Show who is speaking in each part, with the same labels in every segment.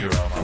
Speaker 1: you're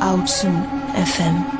Speaker 2: Outsoon FM.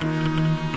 Speaker 1: Música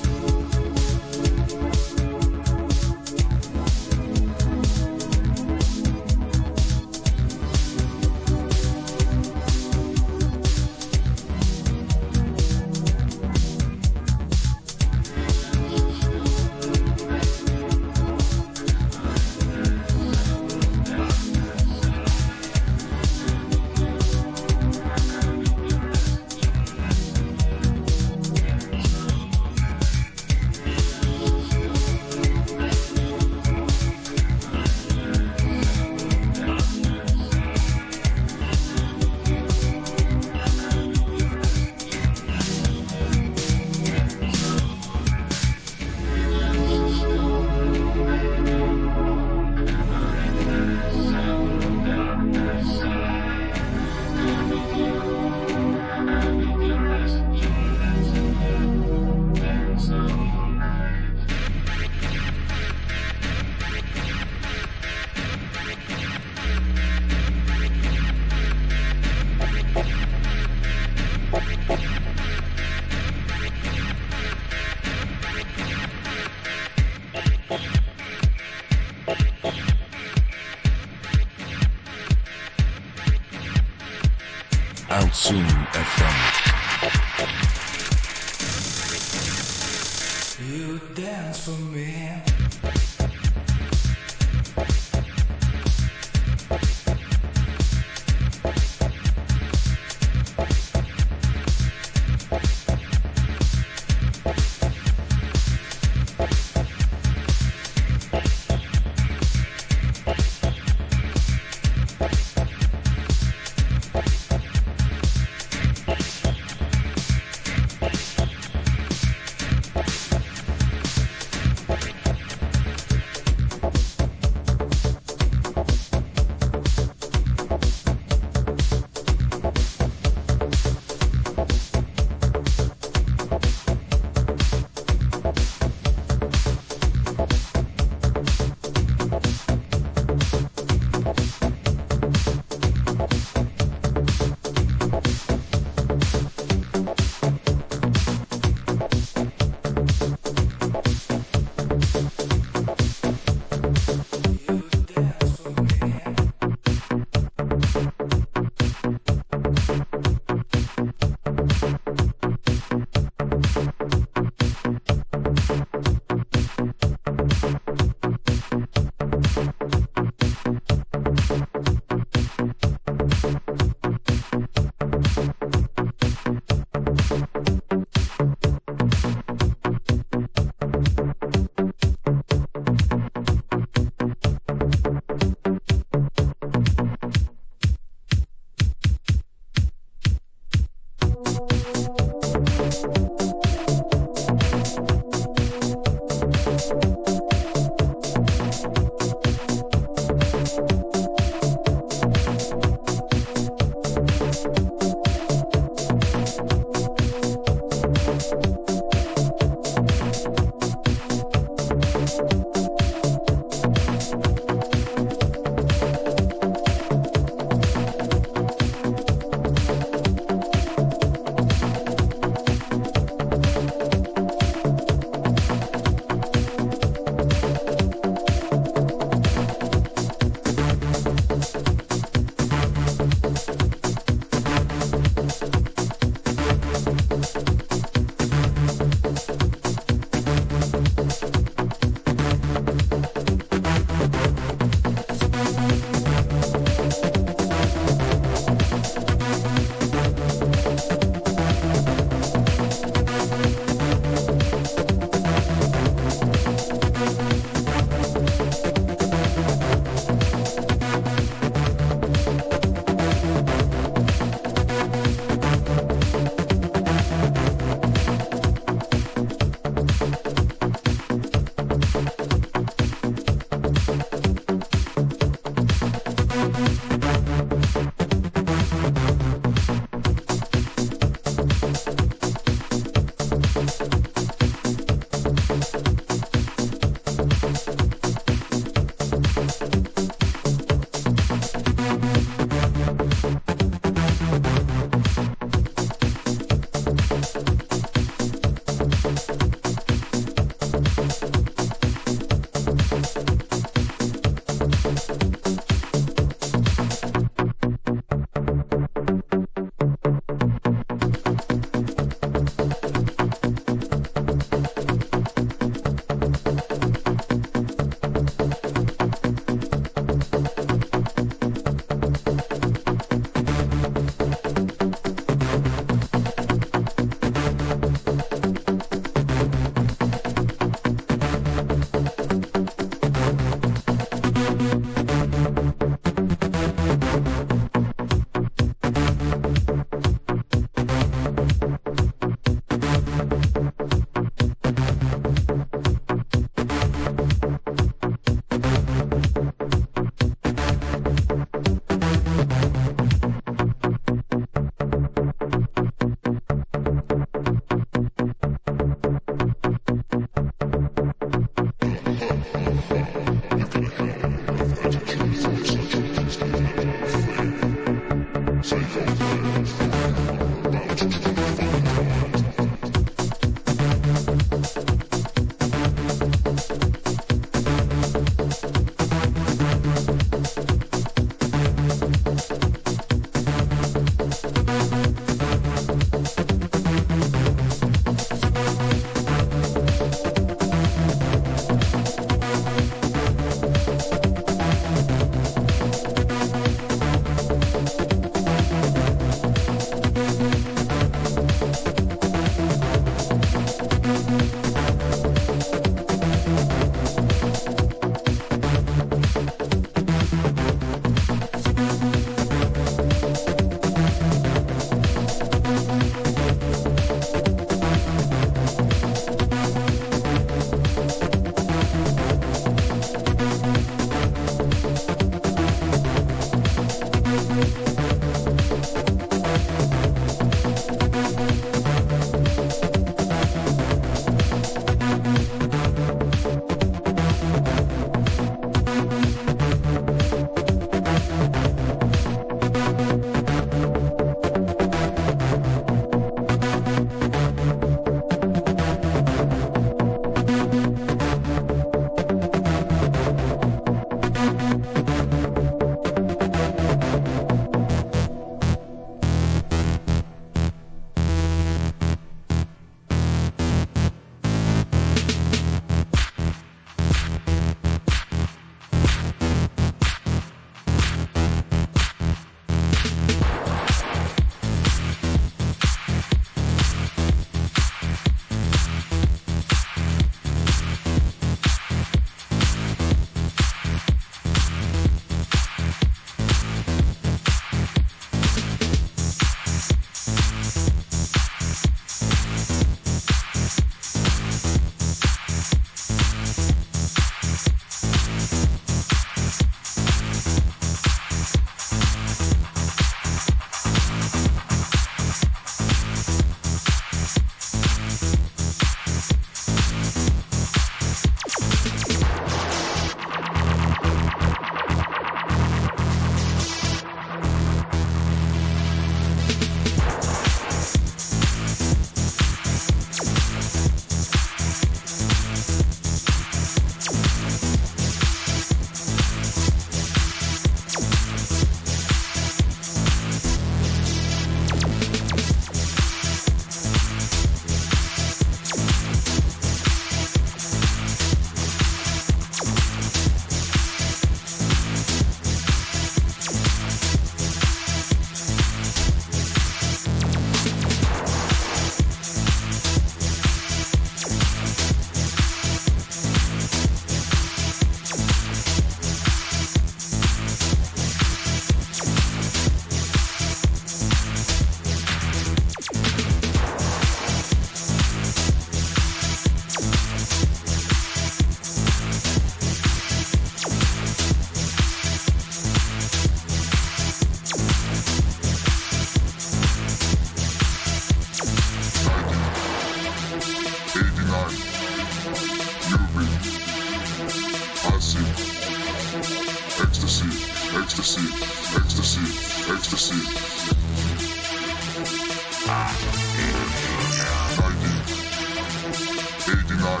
Speaker 1: I,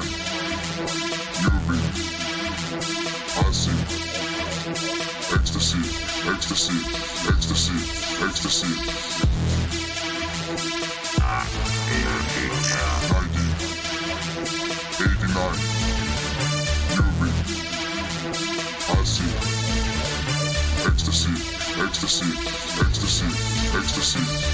Speaker 1: you, me, I see. Ecstasy, ecstasy, ecstasy,
Speaker 3: ecstasy. ID, 89,
Speaker 4: you, me,
Speaker 3: I see. Ecstasy, ecstasy, ecstasy, ecstasy.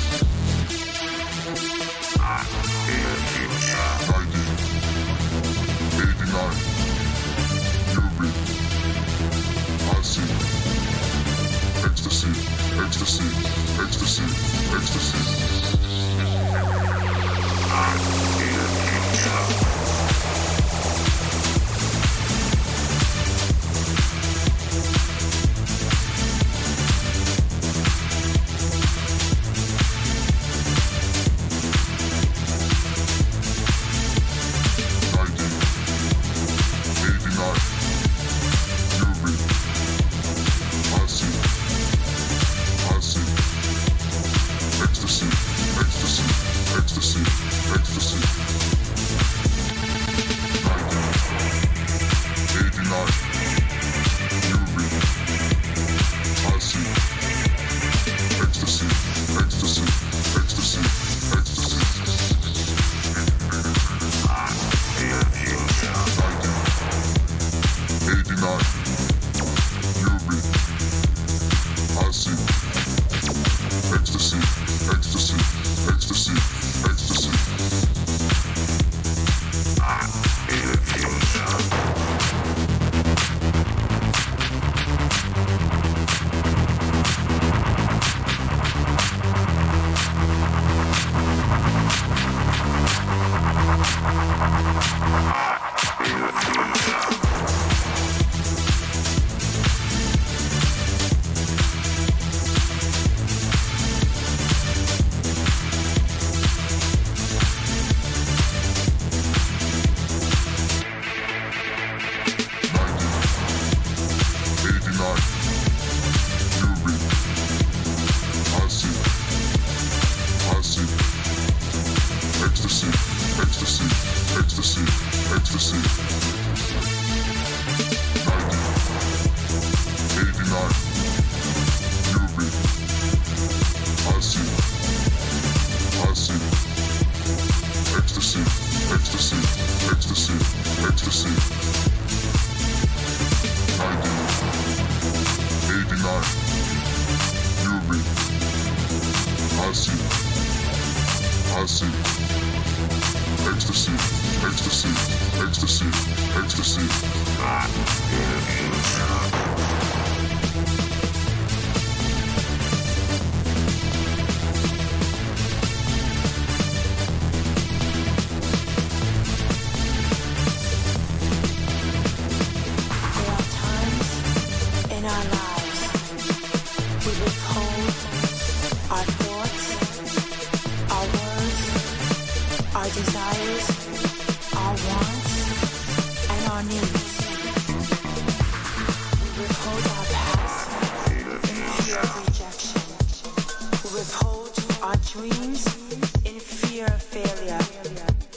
Speaker 3: our dreams in fear of failure.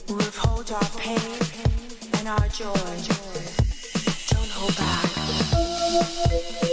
Speaker 3: We withhold our pain and our joy. Don't hold back.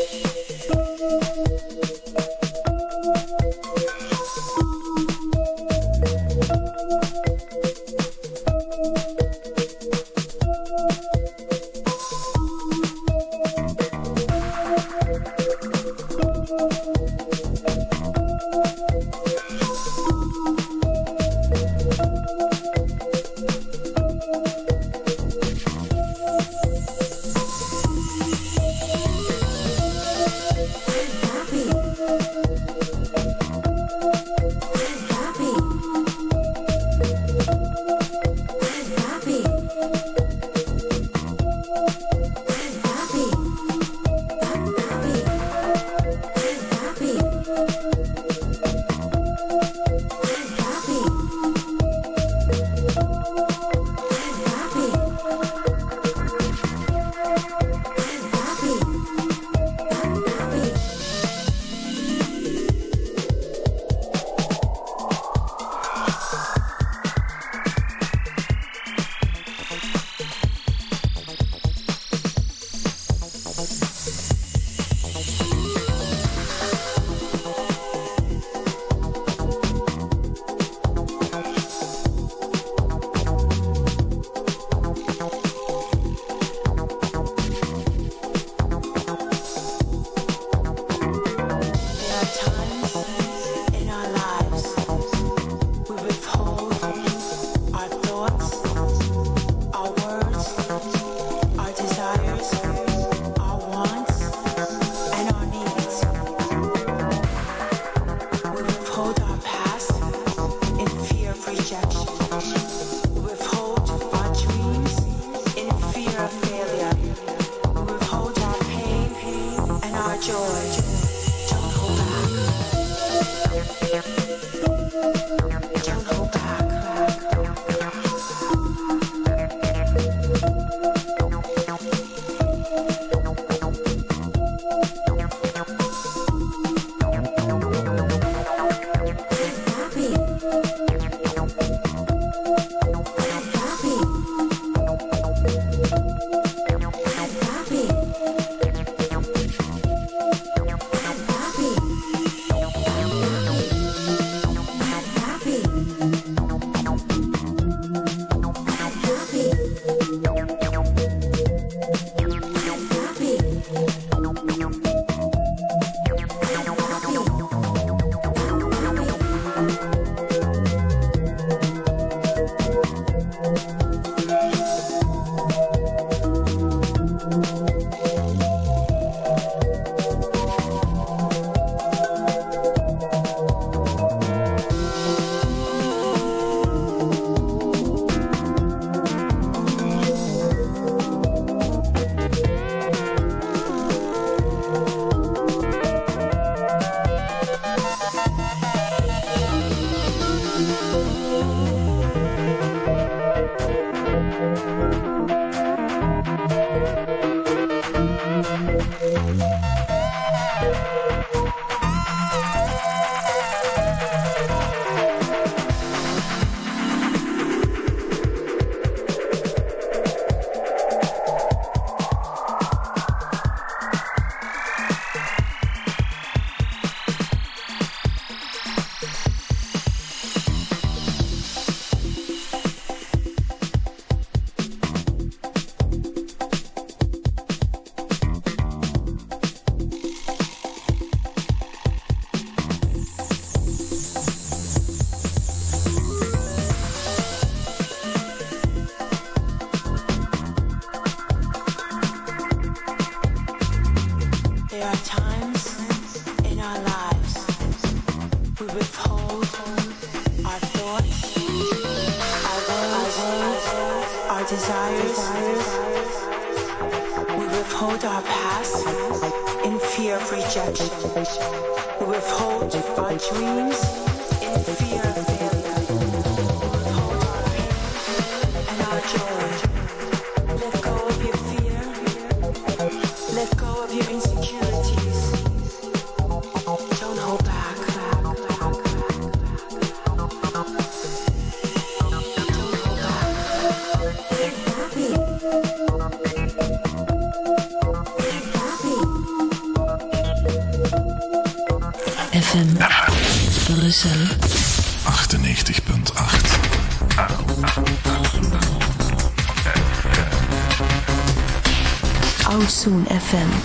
Speaker 5: lives.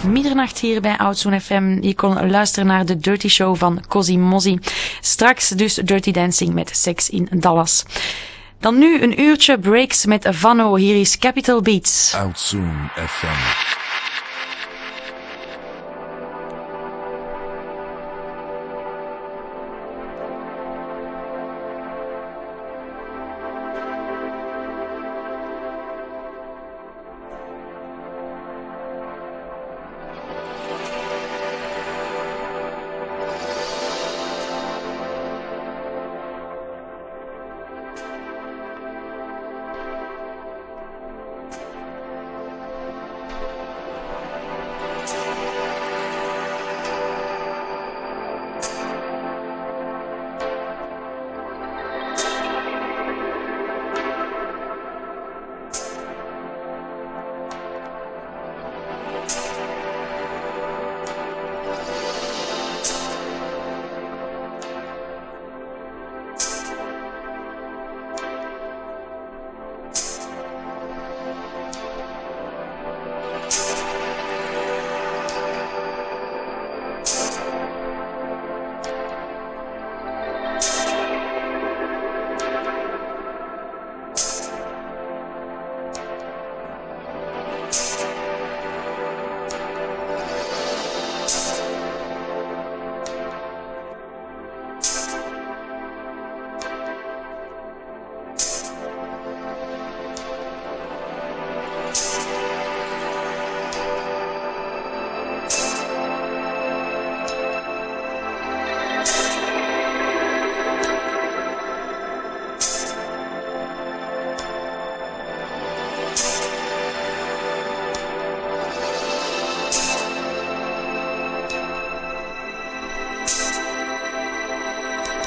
Speaker 6: Middernacht hier bij Outsoon FM. Je kon luisteren naar de Dirty Show van Cozy Mozzie. Straks dus Dirty Dancing met Sex in Dallas. Dan nu een uurtje breaks met Vano. Hier is Capital Beats.
Speaker 7: Outsoon FM.